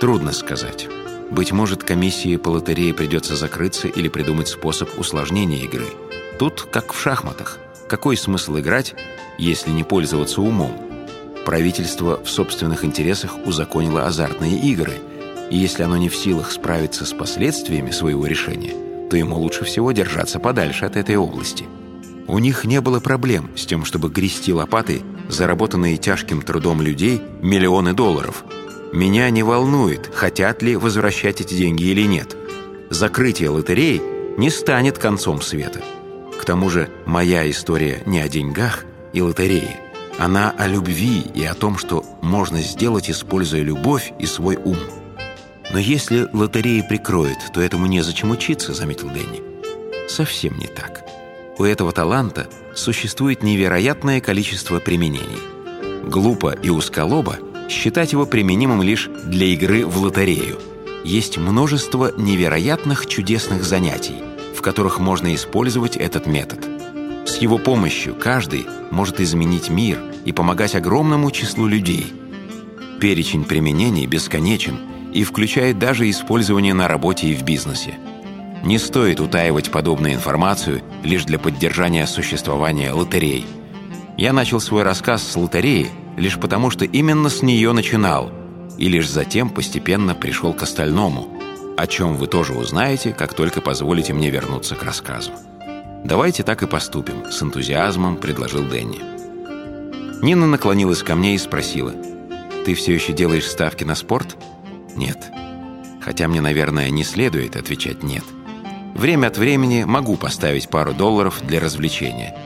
Трудно сказать. Быть может, комиссии по лотерее придется закрыться или придумать способ усложнения игры. Тут как в шахматах. Какой смысл играть, если не пользоваться умом? Правительство в собственных интересах узаконило азартные игры, и если оно не в силах справиться с последствиями своего решения, то ему лучше всего держаться подальше от этой области. У них не было проблем с тем, чтобы грести лопатой заработанные тяжким трудом людей миллионы долларов. Меня не волнует, хотят ли возвращать эти деньги или нет. Закрытие лотереи не станет концом света. К тому же моя история не о деньгах и лотерее. Она о любви и о том, что можно сделать, используя любовь и свой ум. «Но если лотереи прикроют, то этому незачем учиться», — заметил Дэнни. «Совсем не так. У этого таланта существует невероятное количество применений. Глупо и узколобо считать его применимым лишь для игры в лотерею. Есть множество невероятных чудесных занятий, в которых можно использовать этот метод. С его помощью каждый может изменить мир и помогать огромному числу людей. Перечень применений бесконечен и включает даже использование на работе и в бизнесе. Не стоит утаивать подобную информацию лишь для поддержания существования лотерей. Я начал свой рассказ с лотереи лишь потому, что именно с нее начинал, и лишь затем постепенно пришел к остальному, о чем вы тоже узнаете, как только позволите мне вернуться к рассказу. «Давайте так и поступим», — с энтузиазмом предложил Дэнни. Нина наклонилась ко мне и спросила, «Ты все еще делаешь ставки на спорт?» «Нет». Хотя мне, наверное, не следует отвечать «нет». Время от времени могу поставить пару долларов для развлечения.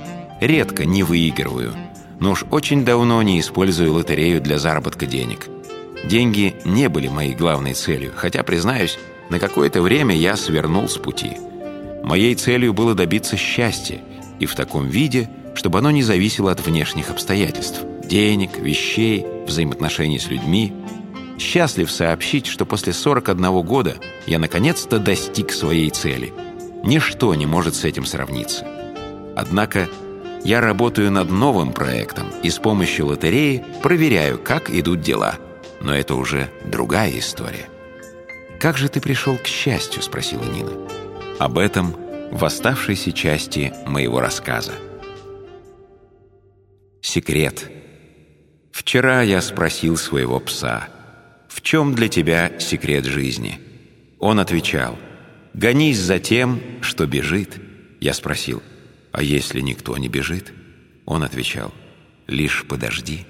Редко не выигрываю, но уж очень давно не использую лотерею для заработка денег. Деньги не были моей главной целью, хотя, признаюсь, на какое-то время я свернул с пути. Моей целью было добиться счастья, и в таком виде, чтобы оно не зависело от внешних обстоятельств – денег, вещей, взаимоотношений с людьми. Счастлив сообщить, что после 41 года я наконец-то достиг своей цели – Ничто не может с этим сравниться. Однако я работаю над новым проектом и с помощью лотереи проверяю, как идут дела. Но это уже другая история. «Как же ты пришел к счастью?» – спросила Нина. Об этом в оставшейся части моего рассказа. Секрет. Вчера я спросил своего пса, «В чем для тебя секрет жизни?» Он отвечал – Гонись за тем, что бежит. Я спросил, а если никто не бежит? Он отвечал, лишь подожди.